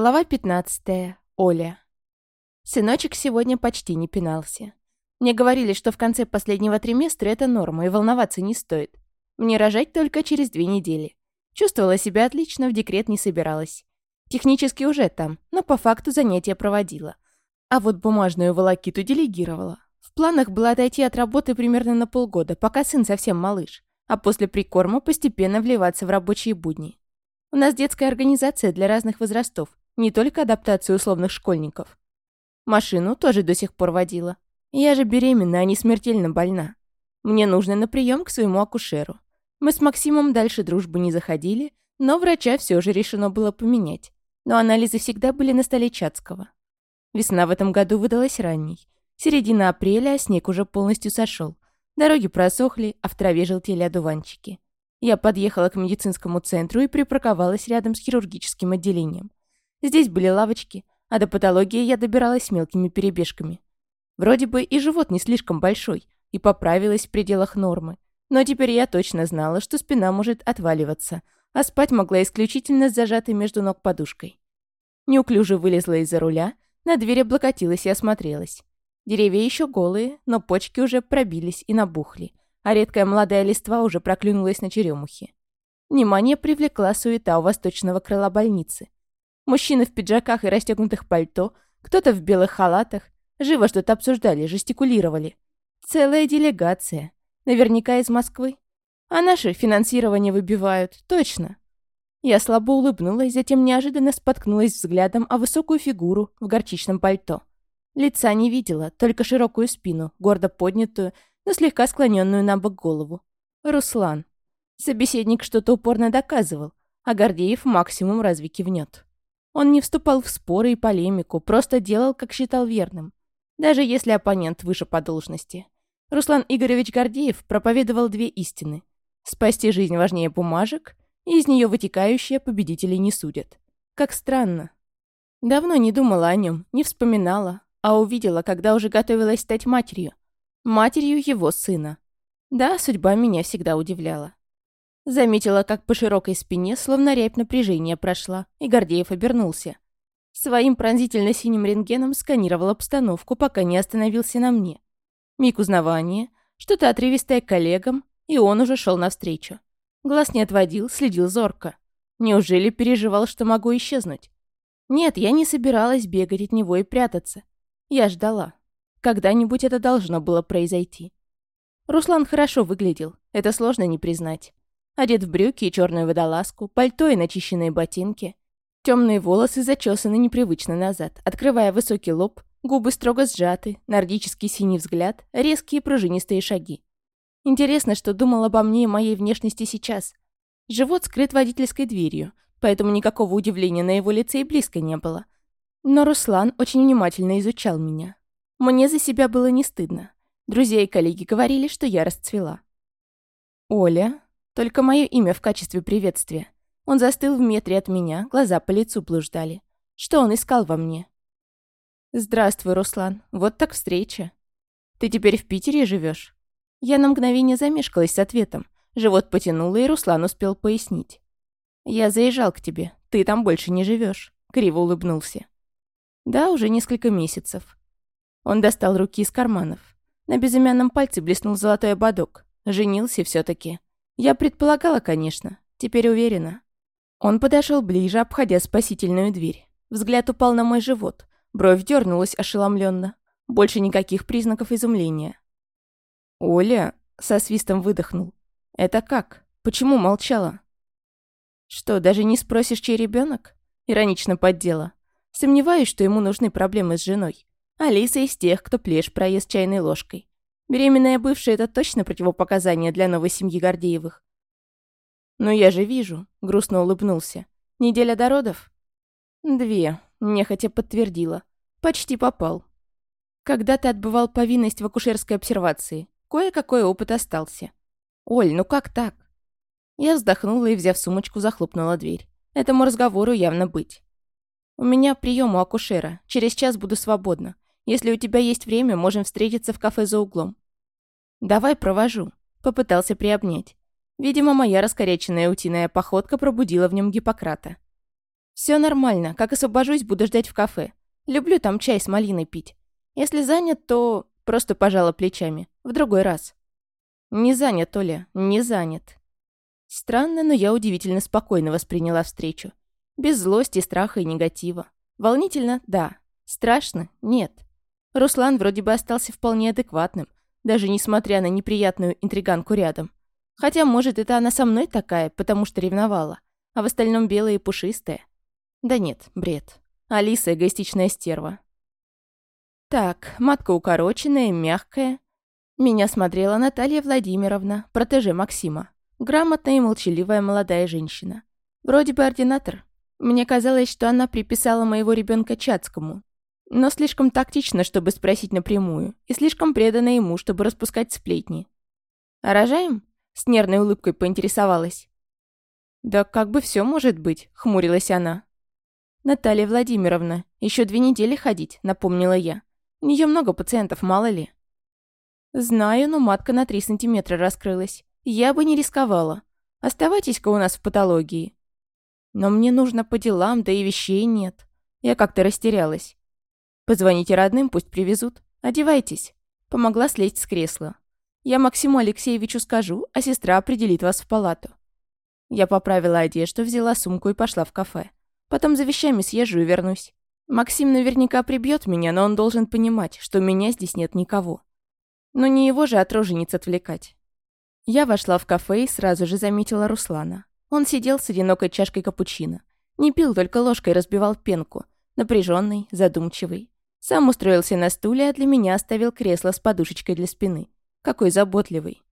Глава 15. Оля. Сыночек сегодня почти не пинался. Мне говорили, что в конце последнего триместра это норма, и волноваться не стоит. Мне рожать только через две недели. Чувствовала себя отлично, в декрет не собиралась. Технически уже там, но по факту занятия проводила. А вот бумажную волокиту делегировала. В планах было отойти от работы примерно на полгода, пока сын совсем малыш, а после прикорма постепенно вливаться в рабочие будни. У нас детская организация для разных возрастов, не только адаптацию условных школьников. Машину тоже до сих пор водила. Я же беременна, а не смертельно больна. Мне нужно на прием к своему акушеру. Мы с Максимом дальше дружбы не заходили, но врача все же решено было поменять. Но анализы всегда были на столе Чацкого. Весна в этом году выдалась ранней. Середина апреля, а снег уже полностью сошел. Дороги просохли, а в траве желтели одуванчики. Я подъехала к медицинскому центру и припарковалась рядом с хирургическим отделением. Здесь были лавочки, а до патологии я добиралась мелкими перебежками. Вроде бы и живот не слишком большой, и поправилась в пределах нормы. Но теперь я точно знала, что спина может отваливаться, а спать могла исключительно с зажатой между ног подушкой. Неуклюже вылезла из-за руля, на дверь облокотилась и осмотрелась. Деревья еще голые, но почки уже пробились и набухли, а редкая молодая листва уже проклюнулась на черемухе. Внимание привлекла суета у восточного крыла больницы. Мужчины в пиджаках и расстегнутых пальто, кто-то в белых халатах, живо что-то обсуждали, жестикулировали. Целая делегация. Наверняка из Москвы. А наши финансирование выбивают, точно. Я слабо улыбнулась, затем неожиданно споткнулась взглядом о высокую фигуру в горчичном пальто. Лица не видела, только широкую спину, гордо поднятую, но слегка склоненную на бок голову. Руслан. Собеседник что-то упорно доказывал, а Гордеев максимум разве кивнет. Он не вступал в споры и полемику, просто делал, как считал верным. Даже если оппонент выше по должности. Руслан Игоревич Гордеев проповедовал две истины. Спасти жизнь важнее бумажек, и из нее вытекающие победителей не судят. Как странно. Давно не думала о нем, не вспоминала, а увидела, когда уже готовилась стать матерью. Матерью его сына. Да, судьба меня всегда удивляла. Заметила, как по широкой спине словно рябь напряжения прошла, и Гордеев обернулся. Своим пронзительно-синим рентгеном сканировал обстановку, пока не остановился на мне. Миг узнавания, что-то отрывистое коллегам, и он уже шел навстречу. Глаз не отводил, следил зорко. Неужели переживал, что могу исчезнуть? Нет, я не собиралась бегать от него и прятаться. Я ждала. Когда-нибудь это должно было произойти. Руслан хорошо выглядел, это сложно не признать. Одет в брюки и черную водолазку, пальто и начищенные ботинки. Темные волосы зачесаны непривычно назад, открывая высокий лоб, губы строго сжаты, нордический синий взгляд, резкие пружинистые шаги. Интересно, что думал обо мне и моей внешности сейчас. Живот скрыт водительской дверью, поэтому никакого удивления на его лице и близко не было. Но Руслан очень внимательно изучал меня. Мне за себя было не стыдно. Друзья и коллеги говорили, что я расцвела. «Оля», только мое имя в качестве приветствия. Он застыл в метре от меня, глаза по лицу блуждали. Что он искал во мне? «Здравствуй, Руслан. Вот так встреча. Ты теперь в Питере живешь? Я на мгновение замешкалась с ответом. Живот потянуло, и Руслан успел пояснить. «Я заезжал к тебе. Ты там больше не живешь. Криво улыбнулся. «Да, уже несколько месяцев». Он достал руки из карманов. На безымянном пальце блеснул золотой ободок. Женился все таки я предполагала, конечно, теперь уверена. Он подошел ближе, обходя спасительную дверь. Взгляд упал на мой живот. Бровь дернулась ошеломленно. Больше никаких признаков изумления. «Оля!» — со свистом выдохнул. «Это как? Почему молчала?» «Что, даже не спросишь, чей ребенок? Иронично поддела. Сомневаюсь, что ему нужны проблемы с женой. Алиса из тех, кто плешь проезд чайной ложкой. Беременная бывшая — это точно противопоказание для новой семьи Гордеевых. «Но я же вижу», — грустно улыбнулся. «Неделя до родов?» «Две», — нехотя подтвердила. «Почти попал». «Когда ты отбывал повинность в акушерской обсервации, кое-какой опыт остался». «Оль, ну как так?» Я вздохнула и, взяв сумочку, захлопнула дверь. Этому разговору явно быть. «У меня прием у акушера. Через час буду свободна. Если у тебя есть время, можем встретиться в кафе за углом. «Давай провожу», — попытался приобнять. Видимо, моя раскоряченная утиная походка пробудила в нем Гиппократа. Все нормально. Как освобожусь, буду ждать в кафе. Люблю там чай с малиной пить. Если занят, то просто пожала плечами. В другой раз. Не занят, Оля, не занят. Странно, но я удивительно спокойно восприняла встречу. Без злости, страха и негатива. Волнительно? Да. Страшно? Нет. Руслан вроде бы остался вполне адекватным, даже несмотря на неприятную интриганку рядом. Хотя, может, это она со мной такая, потому что ревновала, а в остальном белая и пушистая. Да нет, бред. Алиса — эгоистичная стерва. Так, матка укороченная, мягкая. Меня смотрела Наталья Владимировна, протеже Максима. Грамотная и молчаливая молодая женщина. Вроде бы ординатор. Мне казалось, что она приписала моего ребенка Чацкому, но слишком тактично, чтобы спросить напрямую, и слишком предана ему, чтобы распускать сплетни. «А рожаем?» — с нервной улыбкой поинтересовалась. «Да как бы все может быть», — хмурилась она. «Наталья Владимировна, еще две недели ходить», — напомнила я. «У нее много пациентов, мало ли». «Знаю, но матка на три сантиметра раскрылась. Я бы не рисковала. Оставайтесь-ка у нас в патологии». «Но мне нужно по делам, да и вещей нет». Я как-то растерялась. Позвоните родным, пусть привезут. Одевайтесь. Помогла слезть с кресла. Я Максиму Алексеевичу скажу, а сестра определит вас в палату. Я поправила одежду, взяла сумку и пошла в кафе. Потом за вещами съезжу и вернусь. Максим наверняка прибьет меня, но он должен понимать, что у меня здесь нет никого. Но не его же от рожениц отвлекать. Я вошла в кафе и сразу же заметила Руслана. Он сидел с одинокой чашкой капучино. Не пил, только ложкой разбивал пенку. Напряженный, задумчивый. Сам устроился на стуле, а для меня оставил кресло с подушечкой для спины. Какой заботливый.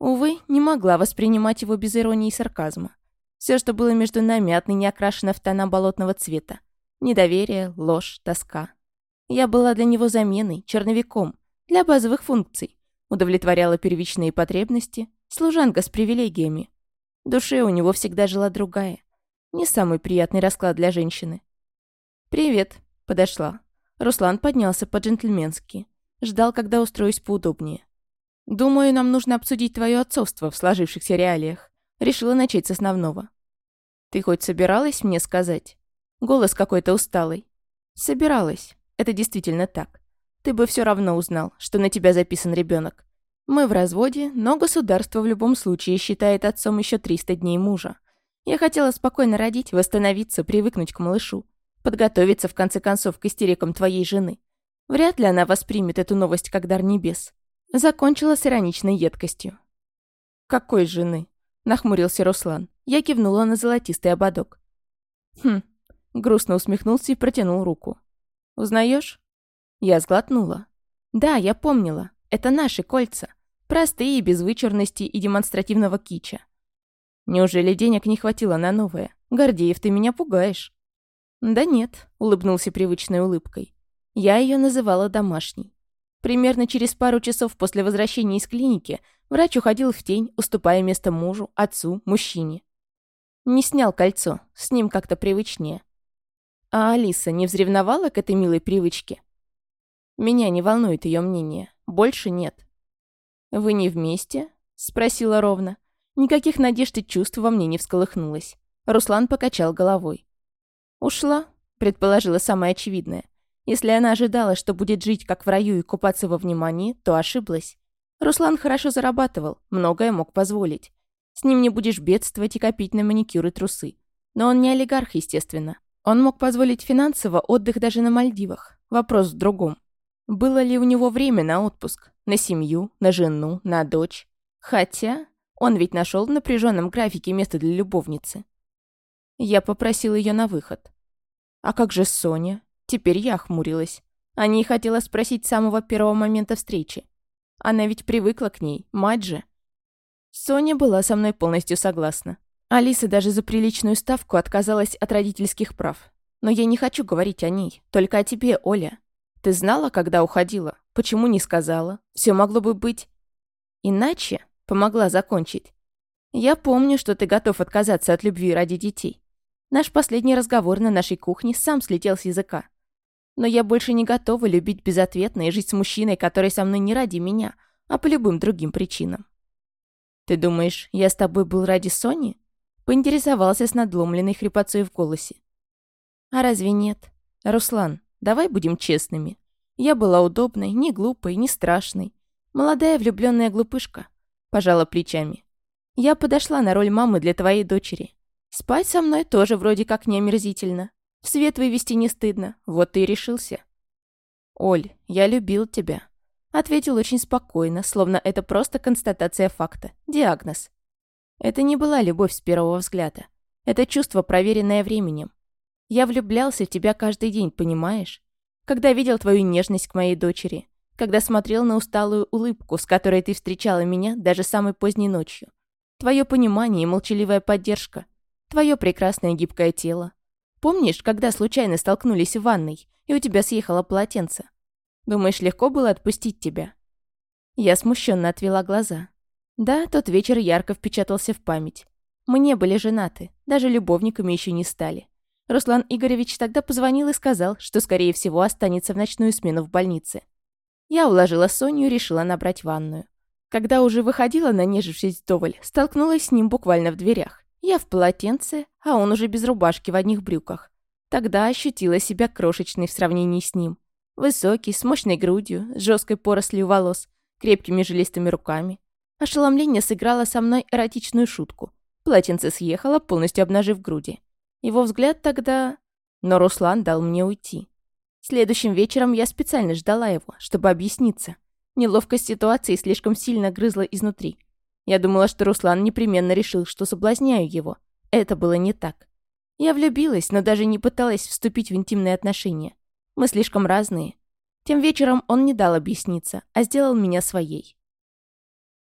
Увы, не могла воспринимать его без иронии и сарказма. Все, что было между нами, отныне окрашено в тона болотного цвета. Недоверие, ложь, тоска. Я была для него заменой, черновиком, для базовых функций. Удовлетворяла первичные потребности, служанка с привилегиями. В душе у него всегда жила другая. Не самый приятный расклад для женщины. «Привет», — подошла. Руслан поднялся по-джентльменски. Ждал, когда устроюсь поудобнее. «Думаю, нам нужно обсудить твое отцовство в сложившихся реалиях». Решила начать с основного. «Ты хоть собиралась мне сказать?» Голос какой-то усталый. «Собиралась. Это действительно так. Ты бы все равно узнал, что на тебя записан ребенок. Мы в разводе, но государство в любом случае считает отцом еще 300 дней мужа. Я хотела спокойно родить, восстановиться, привыкнуть к малышу. Подготовиться, в конце концов, к истерикам твоей жены. Вряд ли она воспримет эту новость как дар небес. Закончила с ироничной едкостью. «Какой жены?» — нахмурился Руслан. Я кивнула на золотистый ободок. «Хм». Грустно усмехнулся и протянул руку. «Узнаешь?» Я сглотнула. «Да, я помнила. Это наши кольца. Простые, без вычурности и демонстративного кича. Неужели денег не хватило на новое? Гордеев, ты меня пугаешь». «Да нет», — улыбнулся привычной улыбкой. Я ее называла домашней. Примерно через пару часов после возвращения из клиники врач уходил в тень, уступая место мужу, отцу, мужчине. Не снял кольцо, с ним как-то привычнее. А Алиса не взревновала к этой милой привычке? Меня не волнует ее мнение. Больше нет. «Вы не вместе?» — спросила ровно. Никаких надежд и чувств во мне не всколыхнулось. Руслан покачал головой. «Ушла», — предположила самое очевидное. Если она ожидала, что будет жить как в раю и купаться во внимании, то ошиблась. Руслан хорошо зарабатывал, многое мог позволить. С ним не будешь бедствовать и копить на маникюр и трусы. Но он не олигарх, естественно. Он мог позволить финансово отдых даже на Мальдивах. Вопрос в другом. Было ли у него время на отпуск? На семью, на жену, на дочь? Хотя он ведь нашел в напряженном графике место для любовницы. Я попросил ее на выход. А как же Соня? Теперь я хмурилась. О ней хотела спросить с самого первого момента встречи. Она ведь привыкла к ней, мать же. Соня была со мной полностью согласна. Алиса даже за приличную ставку отказалась от родительских прав. Но я не хочу говорить о ней, только о тебе, Оля. Ты знала, когда уходила? Почему не сказала? Все могло бы быть... Иначе помогла закончить. Я помню, что ты готов отказаться от любви ради детей. Наш последний разговор на нашей кухне сам слетел с языка. Но я больше не готова любить безответно и жить с мужчиной, который со мной не ради меня, а по любым другим причинам. «Ты думаешь, я с тобой был ради Сони?» Поинтересовался с надломленной хрипотцой в голосе. А разве нет? Руслан, давай будем честными. Я была удобной, не глупой, не страшной. Молодая влюбленная глупышка. Пожала плечами. Я подошла на роль мамы для твоей дочери. Спать со мной тоже вроде как не омерзительно. В свет вывести не стыдно. Вот ты и решился. Оль, я любил тебя. Ответил очень спокойно, словно это просто констатация факта, диагноз. Это не была любовь с первого взгляда. Это чувство, проверенное временем. Я влюблялся в тебя каждый день, понимаешь? Когда видел твою нежность к моей дочери, когда смотрел на усталую улыбку, с которой ты встречала меня даже самой поздней ночью. Твое понимание и молчаливая поддержка. Твое прекрасное гибкое тело. Помнишь, когда случайно столкнулись в ванной, и у тебя съехало полотенце? Думаешь, легко было отпустить тебя?» Я смущенно отвела глаза. Да, тот вечер ярко впечатался в память. Мы не были женаты, даже любовниками еще не стали. Руслан Игоревич тогда позвонил и сказал, что, скорее всего, останется в ночную смену в больнице. Я уложила Соню и решила набрать ванную. Когда уже выходила, нанежившись вдоволь, столкнулась с ним буквально в дверях. Я в полотенце, а он уже без рубашки в одних брюках. Тогда ощутила себя крошечной в сравнении с ним. Высокий, с мощной грудью, с жесткой порослью волос, крепкими жилистыми руками. Ошеломление сыграло со мной эротичную шутку. Полотенце съехало, полностью обнажив груди. Его взгляд тогда... Но Руслан дал мне уйти. Следующим вечером я специально ждала его, чтобы объясниться. Неловкость ситуации слишком сильно грызла изнутри. Я думала, что Руслан непременно решил, что соблазняю его. Это было не так. Я влюбилась, но даже не пыталась вступить в интимные отношения. Мы слишком разные. Тем вечером он не дал объясниться, а сделал меня своей.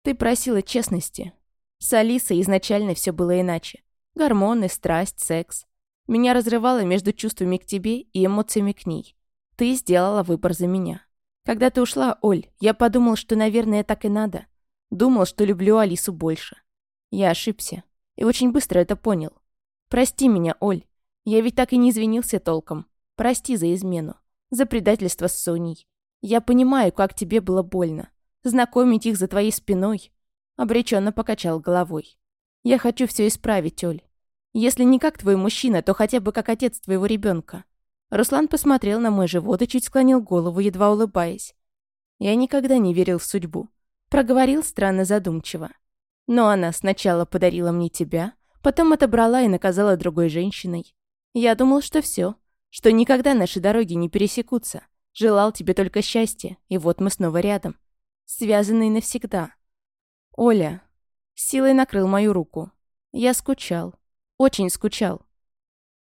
Ты просила честности. С Алисой изначально все было иначе. Гормоны, страсть, секс. Меня разрывало между чувствами к тебе и эмоциями к ней. Ты сделала выбор за меня. Когда ты ушла, Оль, я подумал, что, наверное, так и надо. Думал, что люблю Алису больше. Я ошибся. И очень быстро это понял. Прости меня, Оль. Я ведь так и не извинился толком. Прости за измену. За предательство с Соней. Я понимаю, как тебе было больно. Знакомить их за твоей спиной. Обреченно покачал головой. Я хочу все исправить, Оль. Если не как твой мужчина, то хотя бы как отец твоего ребенка. Руслан посмотрел на мой живот и чуть склонил голову, едва улыбаясь. Я никогда не верил в судьбу. Проговорил странно задумчиво. Но она сначала подарила мне тебя, потом отобрала и наказала другой женщиной. Я думал, что все, что никогда наши дороги не пересекутся. Желал тебе только счастья, и вот мы снова рядом. Связанные навсегда. Оля, силой накрыл мою руку. Я скучал. Очень скучал.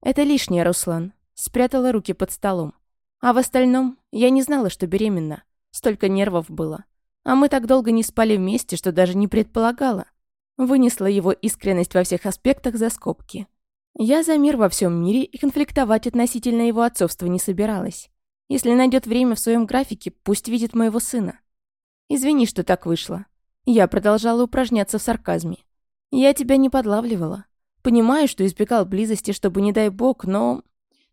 Это лишнее, Руслан. Спрятала руки под столом. А в остальном я не знала, что беременна. Столько нервов было. А мы так долго не спали вместе, что даже не предполагала. Вынесла его искренность во всех аспектах за скобки. Я за мир во всем мире и конфликтовать относительно его отцовства не собиралась. Если найдет время в своем графике, пусть видит моего сына. Извини, что так вышло. Я продолжала упражняться в сарказме. Я тебя не подлавливала. Понимаю, что избегал близости, чтобы не дай бог, но...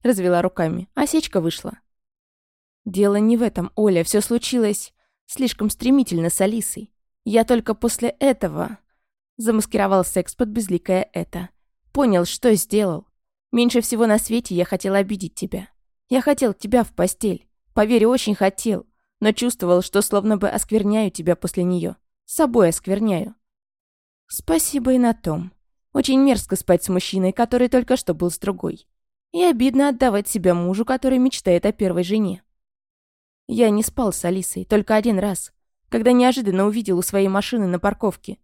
Развела руками. Осечка вышла. Дело не в этом, Оля. Все случилось слишком стремительно с Алисой. Я только после этого... Замаскировал секс под безликое «это». Понял, что сделал. Меньше всего на свете я хотел обидеть тебя. Я хотел тебя в постель. Поверь, очень хотел. Но чувствовал, что словно бы оскверняю тебя после нее. С собой оскверняю. Спасибо и на том. Очень мерзко спать с мужчиной, который только что был с другой. И обидно отдавать себя мужу, который мечтает о первой жене. Я не спал с Алисой, только один раз, когда неожиданно увидел у своей машины на парковке.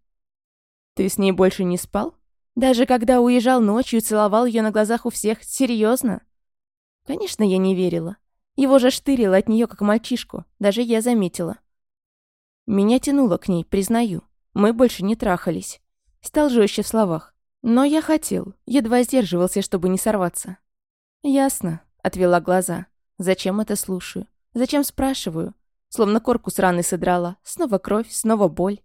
Ты с ней больше не спал? Даже когда уезжал ночью целовал ее на глазах у всех, серьезно? Конечно, я не верила. Его же штырило от нее как мальчишку, даже я заметила. Меня тянуло к ней, признаю. Мы больше не трахались. Стал жестче в словах. Но я хотел, едва сдерживался, чтобы не сорваться. «Ясно», — отвела глаза. «Зачем это слушаю? Зачем спрашиваю?» Словно корку с раны содрала. Снова кровь, снова боль.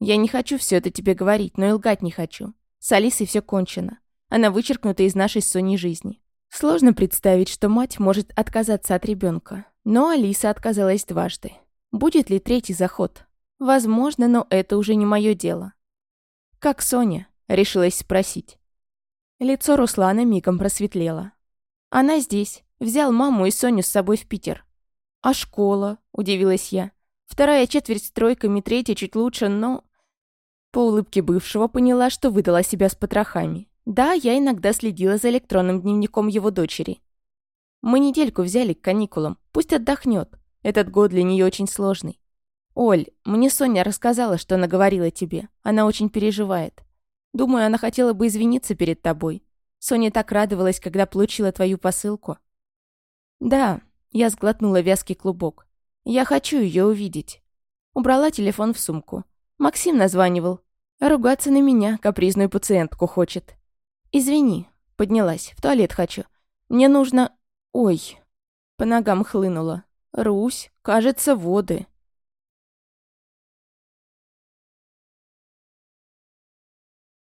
«Я не хочу все это тебе говорить, но и лгать не хочу. С Алисой все кончено. Она вычеркнута из нашей с Соней жизни. Сложно представить, что мать может отказаться от ребенка. Но Алиса отказалась дважды. Будет ли третий заход? Возможно, но это уже не мое дело. Как Соня? Решилась спросить. Лицо Руслана мигом просветлело. Она здесь. Взял маму и Соню с собой в Питер. А школа? Удивилась я. Вторая четверть с тройками, третья чуть лучше, но... По улыбке бывшего поняла, что выдала себя с потрохами. Да, я иногда следила за электронным дневником его дочери. Мы недельку взяли к каникулам. Пусть отдохнет. Этот год для нее очень сложный. Оль, мне Соня рассказала, что она говорила тебе. Она очень переживает. Думаю, она хотела бы извиниться перед тобой. Соня так радовалась, когда получила твою посылку. Да, я сглотнула вязкий клубок. Я хочу ее увидеть. Убрала телефон в сумку. Максим названивал. Ругаться на меня, капризную пациентку хочет. Извини, поднялась, в туалет хочу. Мне нужно... Ой. По ногам хлынула. Русь, кажется, воды.